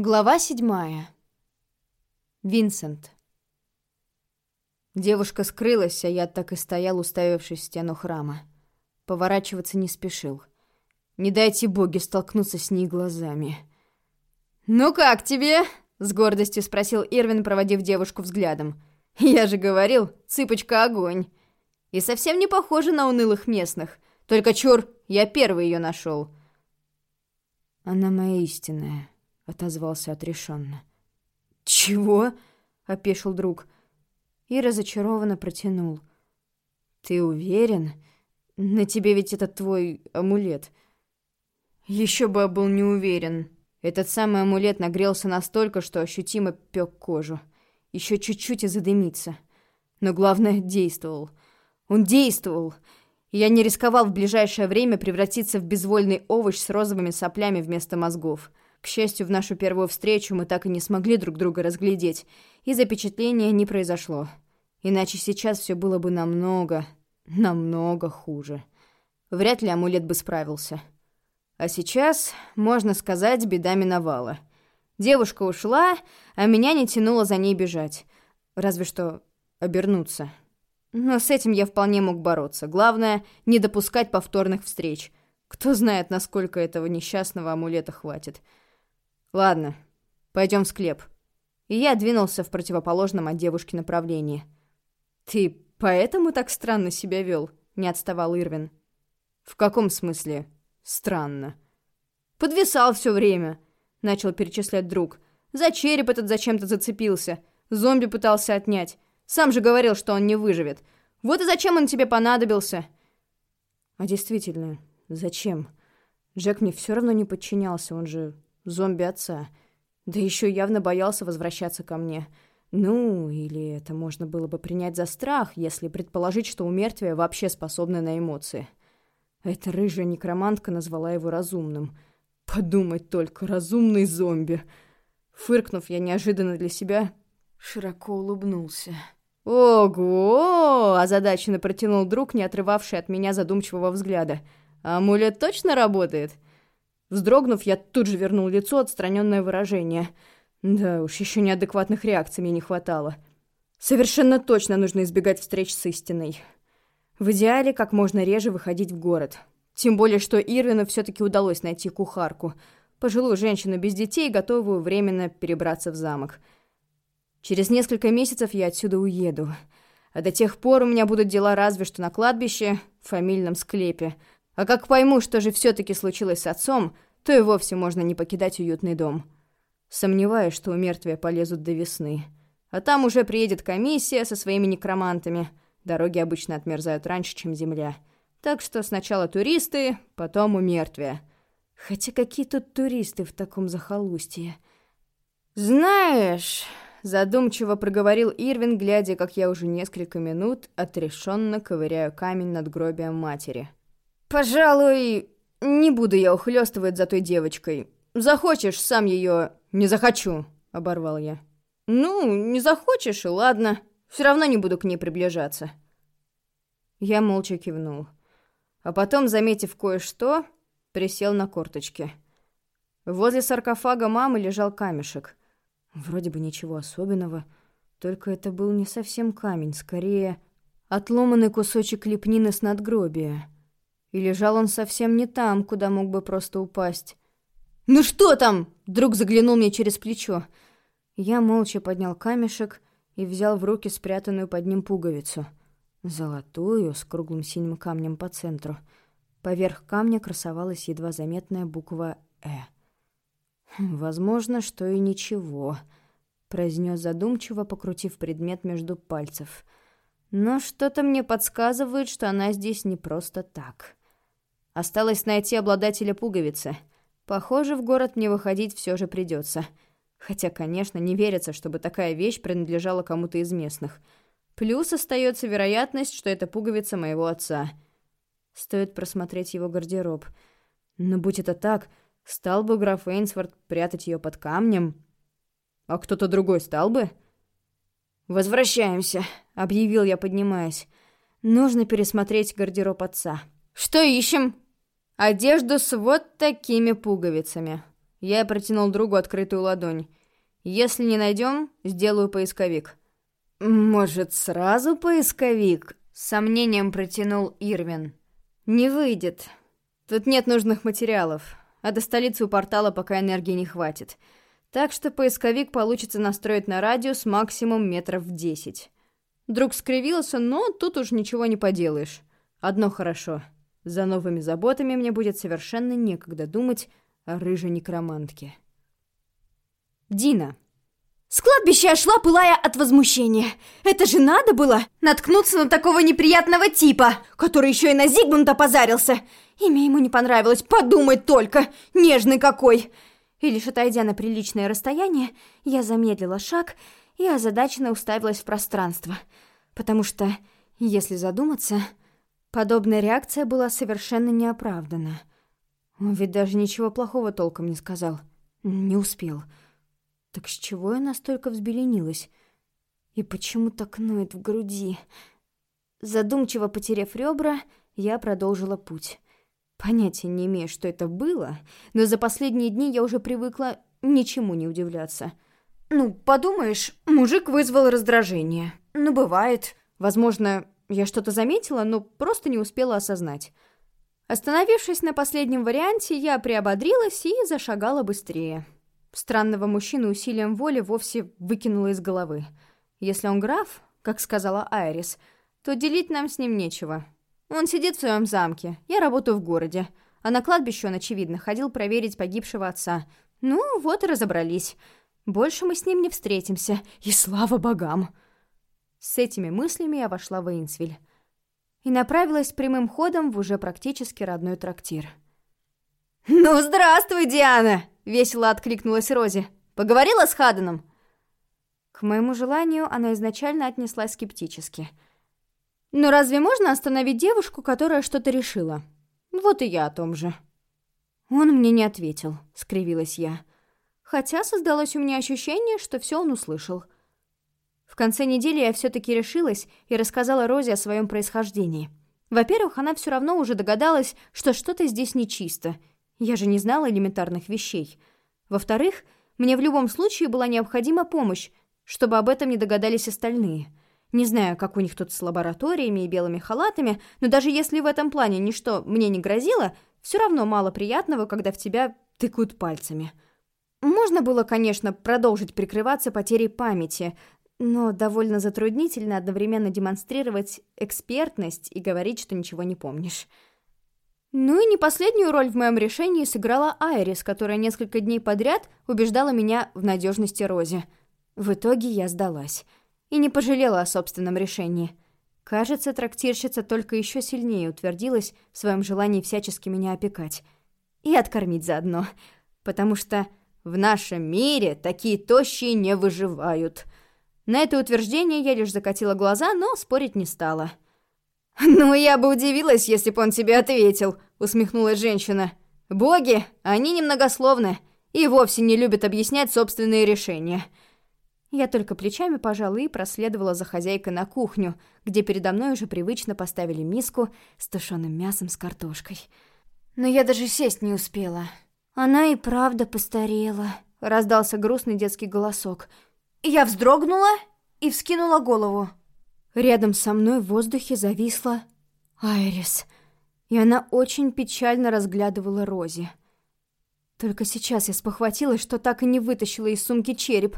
Глава седьмая. Винсент. Девушка скрылась, а я так и стоял, уставившись в стену храма. Поворачиваться не спешил. Не дайте боги столкнуться с ней глазами. «Ну как тебе?» — с гордостью спросил Ирвин, проводив девушку взглядом. «Я же говорил, цыпочка огонь. И совсем не похожа на унылых местных. Только чур, я первый ее нашел». «Она моя истинная», отозвался отрешенно. «Чего?» — опешил друг. И разочарованно протянул. «Ты уверен? На тебе ведь этот твой амулет». Еще бы я был не уверен. Этот самый амулет нагрелся настолько, что ощутимо пек кожу. Еще чуть-чуть и задымится. Но главное, действовал. Он действовал. Я не рисковал в ближайшее время превратиться в безвольный овощ с розовыми соплями вместо мозгов. К счастью, в нашу первую встречу мы так и не смогли друг друга разглядеть, и запечатления не произошло. Иначе сейчас все было бы намного, намного хуже. Вряд ли амулет бы справился. А сейчас, можно сказать, беда миновала. Девушка ушла, а меня не тянуло за ней бежать. Разве что обернуться. Но с этим я вполне мог бороться. Главное, не допускать повторных встреч. Кто знает, насколько этого несчастного амулета хватит. Ладно, пойдем в склеп. И я двинулся в противоположном от девушки направлении. Ты поэтому так странно себя вел? Не отставал Ирвин. В каком смысле странно? Подвисал все время, начал перечислять друг. За череп этот зачем-то зацепился. Зомби пытался отнять. Сам же говорил, что он не выживет. Вот и зачем он тебе понадобился? А действительно, зачем? Джек мне все равно не подчинялся, он же зомби отца. Да еще явно боялся возвращаться ко мне. Ну, или это можно было бы принять за страх, если предположить, что у мертвия вообще способны на эмоции. Эта рыжая некромантка назвала его разумным. Подумать только, разумный зомби. Фыркнув, я неожиданно для себя широко улыбнулся. «Ого!» – озадаченно протянул друг, не отрывавший от меня задумчивого взгляда. «Амулет точно работает?» Вздрогнув, я тут же вернул лицо отстраненное выражение. Да уж, еще неадекватных реакций мне не хватало. Совершенно точно нужно избегать встреч с истиной. В идеале как можно реже выходить в город. Тем более, что Ирвину все-таки удалось найти кухарку. Пожилую женщину без детей, готовую временно перебраться в замок. Через несколько месяцев я отсюда уеду. А до тех пор у меня будут дела разве что на кладбище, в фамильном склепе – а как пойму, что же все-таки случилось с отцом, то и вовсе можно не покидать уютный дом. Сомневаюсь, что у мертвия полезут до весны. А там уже приедет комиссия со своими некромантами. Дороги обычно отмерзают раньше, чем земля. Так что сначала туристы, потом у мертвия. Хотя какие тут туристы в таком захолустье? «Знаешь...» — задумчиво проговорил Ирвин, глядя, как я уже несколько минут отрешенно ковыряю камень над гробием матери. «Пожалуй, не буду я ухлёстывать за той девочкой. Захочешь, сам ее «Не захочу», — оборвал я. «Ну, не захочешь, и ладно. Все равно не буду к ней приближаться». Я молча кивнул. А потом, заметив кое-что, присел на корточки. Возле саркофага мамы лежал камешек. Вроде бы ничего особенного, только это был не совсем камень, скорее отломанный кусочек лепнины с надгробия. И лежал он совсем не там, куда мог бы просто упасть. «Ну что там?» — друг заглянул мне через плечо. Я молча поднял камешек и взял в руки спрятанную под ним пуговицу. Золотую, с круглым синим камнем по центру. Поверх камня красовалась едва заметная буква «Э». «Возможно, что и ничего», — произнес задумчиво, покрутив предмет между пальцев. «Но что-то мне подсказывает, что она здесь не просто так». Осталось найти обладателя пуговицы. Похоже, в город мне выходить все же придется. Хотя, конечно, не верится, чтобы такая вещь принадлежала кому-то из местных. Плюс остается вероятность, что это пуговица моего отца. Стоит просмотреть его гардероб. Но будь это так, стал бы граф Эйнсворт прятать ее под камнем? А кто-то другой стал бы? «Возвращаемся», — объявил я, поднимаясь. «Нужно пересмотреть гардероб отца». «Что ищем?» Одежду с вот такими пуговицами. Я протянул другу открытую ладонь. «Если не найдем, сделаю поисковик». «Может, сразу поисковик?» — с сомнением протянул Ирвин. «Не выйдет. Тут нет нужных материалов, а до столицы у портала пока энергии не хватит. Так что поисковик получится настроить на радиус максимум метров в десять». Друг скривился, но тут уж ничего не поделаешь. Одно хорошо. За новыми заботами мне будет совершенно некогда думать о рыжей некромантке. Дина. С кладбища шла, пылая от возмущения. Это же надо было наткнуться на такого неприятного типа, который еще и на Зигмунда позарился. Имя ему не понравилось, подумай только, нежный какой. И лишь отойдя на приличное расстояние, я замедлила шаг и озадаченно уставилась в пространство. Потому что, если задуматься, подобная реакция была совершенно неоправдана. Он ведь даже ничего плохого толком не сказал. Не успел. Так с чего я настолько взбеленилась? И почему так ноет в груди? Задумчиво потеряв ребра, я продолжила путь. Понятия не имею, что это было, но за последние дни я уже привыкла ничему не удивляться. Ну, подумаешь, мужик вызвал раздражение. Ну, бывает. Возможно, я что-то заметила, но просто не успела осознать. Остановившись на последнем варианте, я приободрилась и зашагала быстрее. Странного мужчину усилием воли вовсе выкинула из головы. Если он граф, как сказала Айрис, то делить нам с ним нечего. Он сидит в своем замке, я работаю в городе. А на кладбище он, очевидно, ходил проверить погибшего отца. Ну, вот и разобрались. Больше мы с ним не встретимся, и слава богам!» С этими мыслями я вошла в Эйнсвиль и направилась прямым ходом в уже практически родной трактир. «Ну, здравствуй, Диана!» Весело откликнулась Рози. «Поговорила с Хаденом?» К моему желанию она изначально отнеслась скептически. «Но разве можно остановить девушку, которая что-то решила?» «Вот и я о том же». Он мне не ответил, скривилась я. Хотя создалось у меня ощущение, что все он услышал. В конце недели я все-таки решилась и рассказала Розе о своем происхождении. Во-первых, она все равно уже догадалась, что что-то здесь нечисто, я же не знала элементарных вещей. Во-вторых, мне в любом случае была необходима помощь, чтобы об этом не догадались остальные. Не знаю, как у них тут с лабораториями и белыми халатами, но даже если в этом плане ничто мне не грозило, все равно мало приятного, когда в тебя тыкают пальцами. Можно было, конечно, продолжить прикрываться потерей памяти, но довольно затруднительно одновременно демонстрировать экспертность и говорить, что ничего не помнишь. Ну и не последнюю роль в моем решении сыграла Айрис, которая несколько дней подряд убеждала меня в надежности Рози. В итоге я сдалась. И не пожалела о собственном решении. Кажется, трактирщица только еще сильнее утвердилась в своем желании всячески меня опекать. И откормить заодно. Потому что в нашем мире такие тощие не выживают. На это утверждение я лишь закатила глаза, но спорить не стала. «Ну, я бы удивилась, если бы он тебе ответил», — усмехнулась женщина. «Боги, они немногословны и вовсе не любят объяснять собственные решения». Я только плечами пожала и проследовала за хозяйкой на кухню, где передо мной уже привычно поставили миску с тушеным мясом с картошкой. Но я даже сесть не успела. Она и правда постарела, раздался грустный детский голосок. Я вздрогнула и вскинула голову. Рядом со мной в воздухе зависла Айрис, и она очень печально разглядывала Рози. Только сейчас я спохватилась, что так и не вытащила из сумки череп.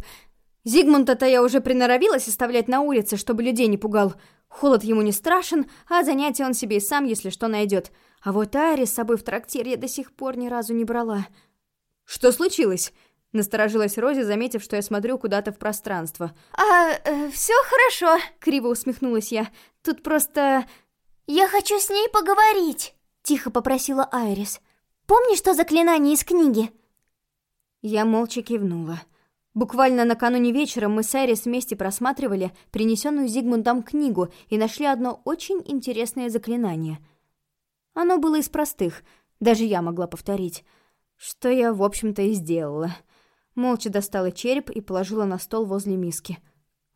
Зигмунда-то я уже приноровилась оставлять на улице, чтобы людей не пугал. Холод ему не страшен, а занятия он себе и сам, если что, найдет. А вот Айрис с собой в трактир я до сих пор ни разу не брала. «Что случилось?» Насторожилась Рози, заметив, что я смотрю куда-то в пространство. «А, э, все хорошо», — криво усмехнулась я. «Тут просто...» «Я хочу с ней поговорить», — тихо попросила Айрис. «Помнишь то заклинание из книги?» Я молча кивнула. Буквально накануне вечером мы с Айрис вместе просматривали принесенную Зигмундом книгу и нашли одно очень интересное заклинание. Оно было из простых, даже я могла повторить, что я, в общем-то, и сделала — Молча достала череп и положила на стол возле миски.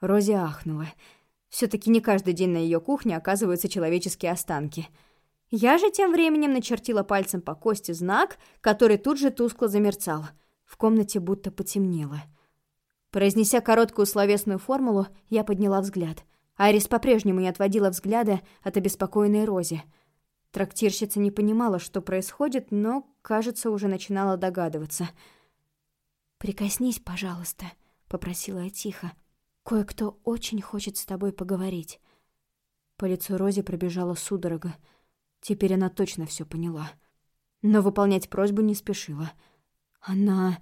Рози ахнула. все таки не каждый день на ее кухне оказываются человеческие останки. Я же тем временем начертила пальцем по кости знак, который тут же тускло замерцал. В комнате будто потемнело. Произнеся короткую словесную формулу, я подняла взгляд. Айрис по-прежнему не отводила взгляда от обеспокоенной Рози. Трактирщица не понимала, что происходит, но, кажется, уже начинала догадываться. «Прикоснись, пожалуйста», — попросила я тихо. «Кое-кто очень хочет с тобой поговорить». По лицу Рози пробежала судорога. Теперь она точно все поняла. Но выполнять просьбу не спешила. «Она...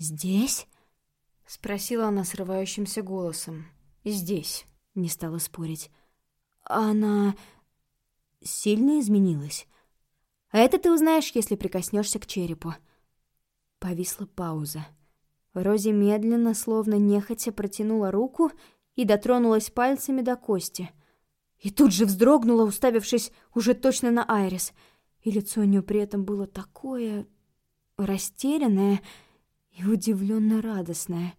здесь?» — спросила она срывающимся голосом. «Здесь», — не стала спорить. «Она... сильно изменилась?» «А это ты узнаешь, если прикоснешься к черепу». Повисла пауза. Рози медленно, словно нехотя, протянула руку и дотронулась пальцами до кости. И тут же вздрогнула, уставившись уже точно на Айрис. И лицо у нее при этом было такое... растерянное и удивленно радостное.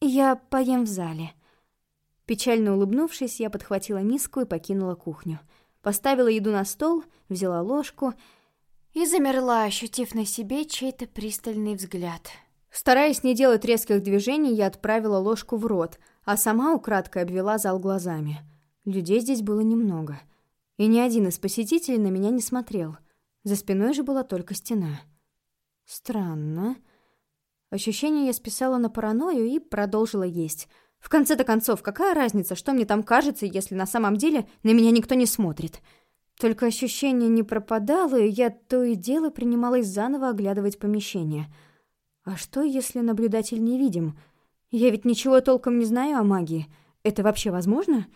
«Я поем в зале». Печально улыбнувшись, я подхватила миску и покинула кухню. Поставила еду на стол, взяла ложку и замерла, ощутив на себе чей-то пристальный взгляд. Стараясь не делать резких движений, я отправила ложку в рот, а сама украдкой обвела зал глазами. Людей здесь было немного. И ни один из посетителей на меня не смотрел. За спиной же была только стена. Странно. Ощущение я списала на паранойю и продолжила есть. В конце-то концов, какая разница, что мне там кажется, если на самом деле на меня никто не смотрит? Только ощущение не пропадало, и я то и дело принималась заново оглядывать помещение — а что, если наблюдатель невидим? Я ведь ничего толком не знаю о магии. Это вообще возможно?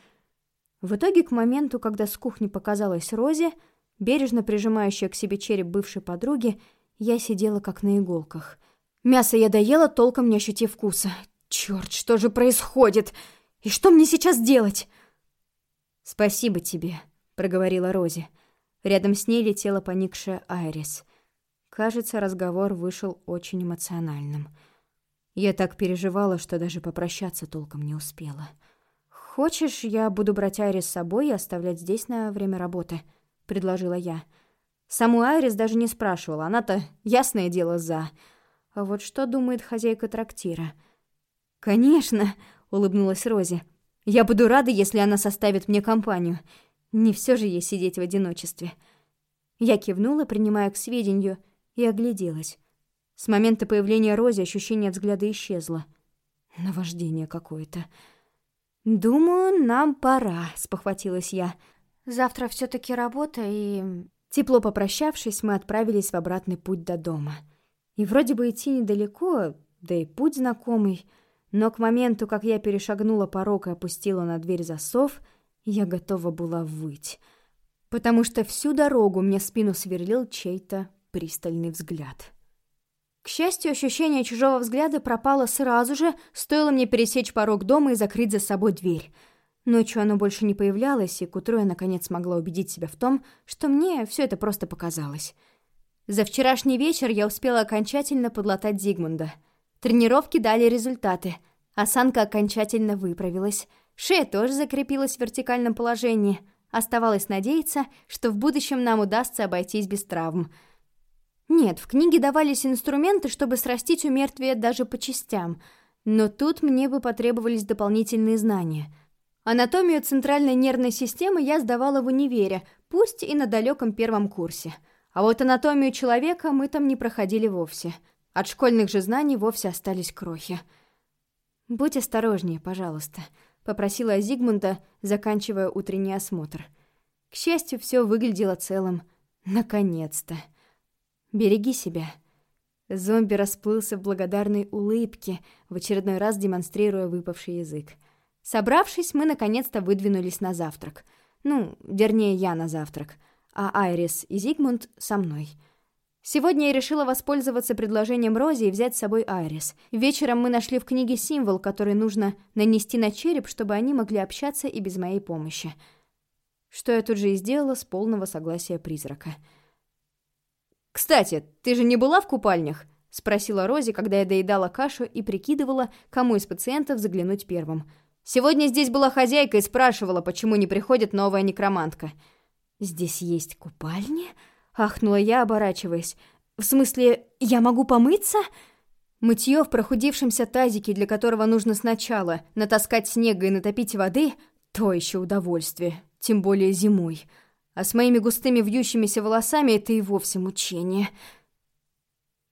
В итоге, к моменту, когда с кухни показалась Рози, бережно прижимающая к себе череп бывшей подруги, я сидела как на иголках. Мясо я доела, толком не ощутив вкуса. Черт, что же происходит? И что мне сейчас делать? «Спасибо тебе», — проговорила Рози. Рядом с ней летела поникшая Айрис. Кажется, разговор вышел очень эмоциональным. Я так переживала, что даже попрощаться толком не успела. «Хочешь, я буду брать Айрис с собой и оставлять здесь на время работы?» — предложила я. Саму Айрис даже не спрашивала, она-то, ясное дело, за. А вот что думает хозяйка трактира? «Конечно!» — улыбнулась Рози. «Я буду рада, если она составит мне компанию. Не все же ей сидеть в одиночестве». Я кивнула, принимая к сведению — и огляделась. С момента появления Рози ощущение взгляда исчезло. Наваждение какое-то. «Думаю, нам пора», — спохватилась я. «Завтра все таки работа, и...» Тепло попрощавшись, мы отправились в обратный путь до дома. И вроде бы идти недалеко, да и путь знакомый, но к моменту, как я перешагнула порог и опустила на дверь засов, я готова была выть, потому что всю дорогу мне спину сверлил чей-то пристальный взгляд. К счастью, ощущение чужого взгляда пропало сразу же, стоило мне пересечь порог дома и закрыть за собой дверь. Ночью оно больше не появлялось, и к утру я наконец смогла убедить себя в том, что мне все это просто показалось. За вчерашний вечер я успела окончательно подлатать Зигмунда. Тренировки дали результаты. Осанка окончательно выправилась. Шея тоже закрепилась в вертикальном положении. Оставалось надеяться, что в будущем нам удастся обойтись без травм — нет, в книге давались инструменты, чтобы срастить у мертвия даже по частям, но тут мне бы потребовались дополнительные знания. Анатомию центральной нервной системы я сдавала в универе, пусть и на далеком первом курсе. А вот анатомию человека мы там не проходили вовсе. От школьных же знаний вовсе остались крохи. «Будь осторожнее, пожалуйста», — попросила Зигмунда, заканчивая утренний осмотр. К счастью, все выглядело целым. Наконец-то. Береги себя». Зомби расплылся в благодарной улыбке, в очередной раз демонстрируя выпавший язык. Собравшись, мы наконец-то выдвинулись на завтрак. Ну, вернее, я на завтрак, а Айрис и Зигмунд со мной. Сегодня я решила воспользоваться предложением Рози и взять с собой Айрис. Вечером мы нашли в книге символ, который нужно нанести на череп, чтобы они могли общаться и без моей помощи. Что я тут же и сделала с полного согласия призрака. «Кстати, ты же не была в купальнях?» — спросила Рози, когда я доедала кашу и прикидывала, кому из пациентов заглянуть первым. «Сегодня здесь была хозяйка и спрашивала, почему не приходит новая некромантка». «Здесь есть купальни?» — ахнула я, оборачиваясь. «В смысле, я могу помыться?» Мытье в прохудившемся тазике, для которого нужно сначала натаскать снега и натопить воды, то еще удовольствие, тем более зимой. А с моими густыми вьющимися волосами это и вовсе мучение.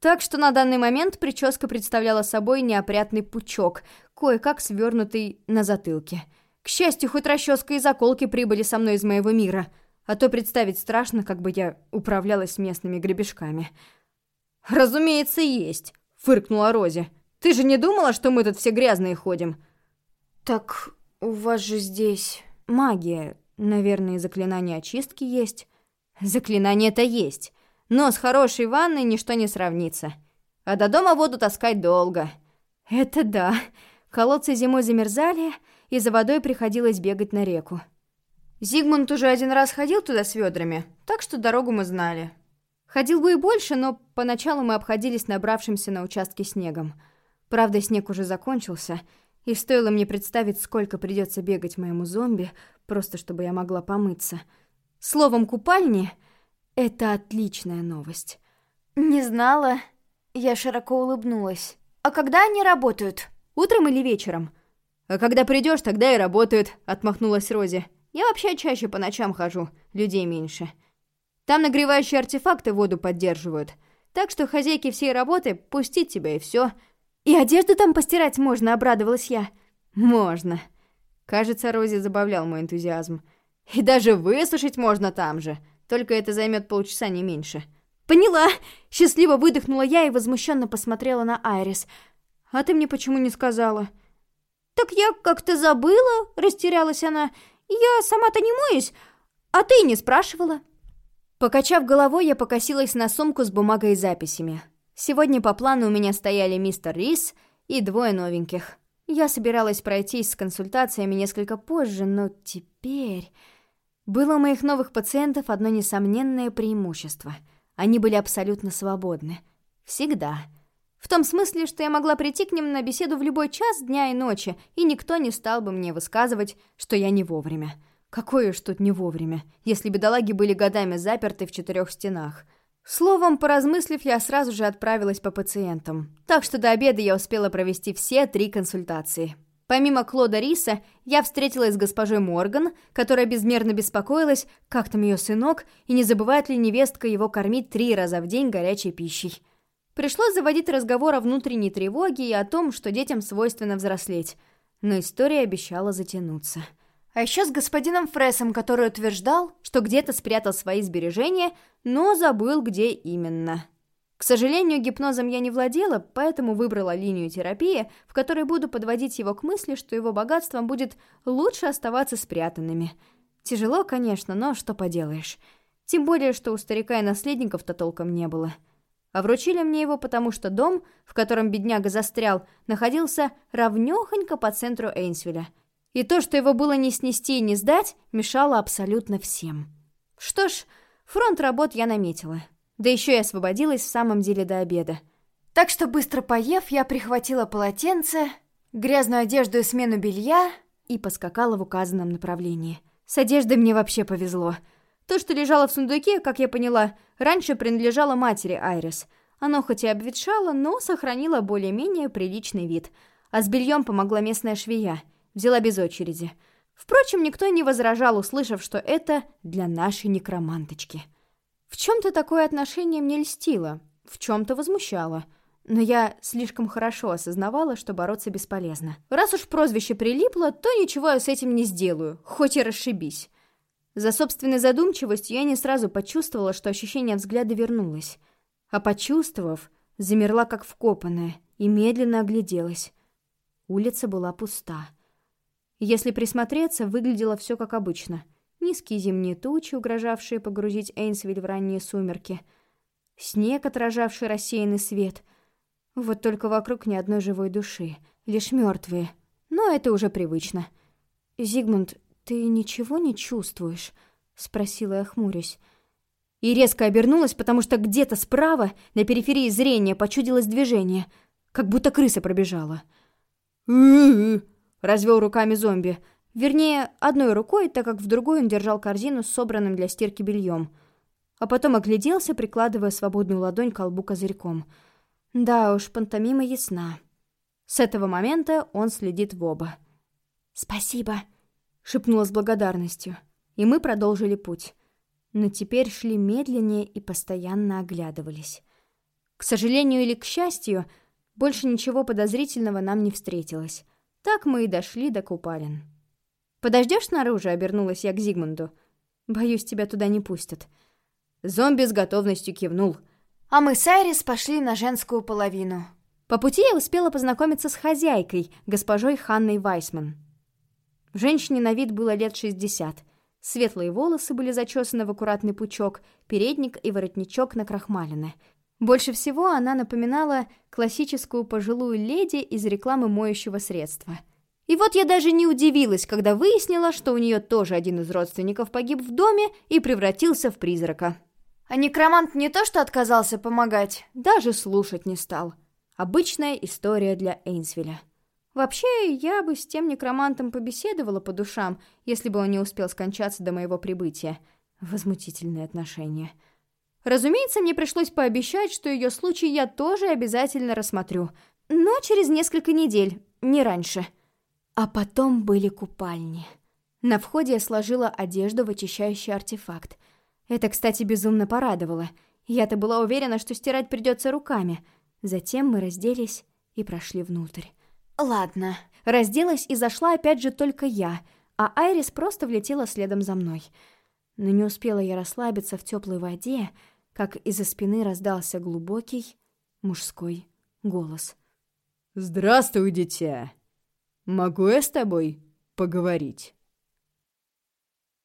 Так что на данный момент прическа представляла собой неопрятный пучок, кое-как свернутый на затылке. К счастью, хоть расческа и заколки прибыли со мной из моего мира, а то представить страшно, как бы я управлялась местными гребешками. «Разумеется, есть», — фыркнула Рози. «Ты же не думала, что мы тут все грязные ходим?» «Так у вас же здесь магия. Наверное, заклинание очистки есть». «Заклинание-то есть, но с хорошей ванной ничто не сравнится. А до дома воду таскать долго». «Это да. Колодцы зимой замерзали, и за водой приходилось бегать на реку. Зигмунд уже один раз ходил туда с ведрами, так что дорогу мы знали. Ходил бы и больше, но поначалу мы обходились набравшимся на участке снегом. Правда, снег уже закончился, и стоило мне представить, сколько придется бегать моему зомби, просто чтобы я могла помыться. Словом, купальни — это отличная новость. Не знала. Я широко улыбнулась. А когда они работают? Утром или вечером? А когда придешь, тогда и работают, отмахнулась Рози. Я вообще чаще по ночам хожу, людей меньше. Там нагревающие артефакты воду поддерживают. Так что хозяйки всей работы пустить тебя и все. И одежду там постирать можно, обрадовалась я. Можно. Кажется, Рози забавлял мой энтузиазм. И даже высушить можно там же. Только это займет полчаса, не меньше. Поняла. Счастливо выдохнула я и возмущенно посмотрела на Айрис. А ты мне почему не сказала? Так я как-то забыла, растерялась она. «Я сама-то не моюсь, а ты не спрашивала». Покачав головой, я покосилась на сумку с бумагой и записями. Сегодня по плану у меня стояли мистер Рис и двое новеньких. Я собиралась пройтись с консультациями несколько позже, но теперь... Было у моих новых пациентов одно несомненное преимущество. Они были абсолютно свободны. Всегда. В том смысле, что я могла прийти к ним на беседу в любой час дня и ночи, и никто не стал бы мне высказывать, что я не вовремя. Какое уж тут не вовремя, если бедолаги были годами заперты в четырех стенах. Словом, поразмыслив, я сразу же отправилась по пациентам. Так что до обеда я успела провести все три консультации. Помимо Клода Риса, я встретилась с госпожой Морган, которая безмерно беспокоилась, как там ее сынок, и не забывает ли невестка его кормить три раза в день горячей пищей. Пришлось заводить разговор о внутренней тревоге и о том, что детям свойственно взрослеть. Но история обещала затянуться. А еще с господином Фрессом, который утверждал, что где-то спрятал свои сбережения, но забыл, где именно. К сожалению, гипнозом я не владела, поэтому выбрала линию терапии, в которой буду подводить его к мысли, что его богатством будет лучше оставаться спрятанными. Тяжело, конечно, но что поделаешь. Тем более, что у старика и наследников-то толком не было. — а вручили мне его, потому что дом, в котором бедняга застрял, находился равнёхонько по центру Эйнсвилля. И то, что его было не снести и не сдать, мешало абсолютно всем. Что ж, фронт работ я наметила. Да еще и освободилась в самом деле до обеда. Так что, быстро поев, я прихватила полотенце, грязную одежду и смену белья и поскакала в указанном направлении. С одеждой мне вообще повезло — то, что лежало в сундуке, как я поняла, раньше принадлежало матери Айрис. Оно хоть и обветшало, но сохранило более-менее приличный вид. А с бельем помогла местная швея. Взяла без очереди. Впрочем, никто не возражал, услышав, что это для нашей некроманточки. В чем-то такое отношение мне льстило, в чем-то возмущало. Но я слишком хорошо осознавала, что бороться бесполезно. Раз уж прозвище прилипло, то ничего я с этим не сделаю, хоть и расшибись. За собственной задумчивостью я не сразу почувствовала, что ощущение взгляда вернулось. А почувствовав, замерла как вкопанная и медленно огляделась. Улица была пуста. Если присмотреться, выглядело все как обычно. Низкие зимние тучи, угрожавшие погрузить Эйнсвиль в ранние сумерки. Снег, отражавший рассеянный свет. Вот только вокруг ни одной живой души, лишь мертвые. Но это уже привычно. «Зигмунд, «Ты ничего не чувствуешь?» — спросила я, хмурясь. И резко обернулась, потому что где-то справа, на периферии зрения, почудилось движение, как будто крыса пробежала. развел руками зомби. Вернее, одной рукой, так как в другой он держал корзину с собранным для стирки бельем. А потом огляделся, прикладывая свободную ладонь к колбу козырьком. Да уж, пантомима ясна. С этого момента он следит в оба. «Спасибо», — шепнула с благодарностью. И мы продолжили путь. Но теперь шли медленнее и постоянно оглядывались. К сожалению или к счастью, больше ничего подозрительного нам не встретилось. Так мы и дошли до купалин. «Подождешь снаружи?» — обернулась я к Зигмунду. «Боюсь, тебя туда не пустят». Зомби с готовностью кивнул. А мы с Айрис пошли на женскую половину. По пути я успела познакомиться с хозяйкой, госпожой Ханной Вайсман. Женщине на вид было лет шестьдесят. Светлые волосы были зачесаны в аккуратный пучок, передник и воротничок накрахмалены. Больше всего она напоминала классическую пожилую леди из рекламы моющего средства. И вот я даже не удивилась, когда выяснила, что у нее тоже один из родственников погиб в доме и превратился в призрака. А некромант не то что отказался помогать, даже слушать не стал. Обычная история для Эйнсвилля. Вообще, я бы с тем некромантом побеседовала по душам, если бы он не успел скончаться до моего прибытия. Возмутительные отношения. Разумеется, мне пришлось пообещать, что ее случай я тоже обязательно рассмотрю. Но через несколько недель, не раньше. А потом были купальни. На входе я сложила одежду в очищающий артефакт. Это, кстати, безумно порадовало. Я-то была уверена, что стирать придется руками. Затем мы разделись и прошли внутрь. Ладно. Разделась и зашла опять же только я, а Айрис просто влетела следом за мной. Но не успела я расслабиться в теплой воде, как из-за спины раздался глубокий мужской голос. «Здравствуй, дитя! Могу я с тобой поговорить?»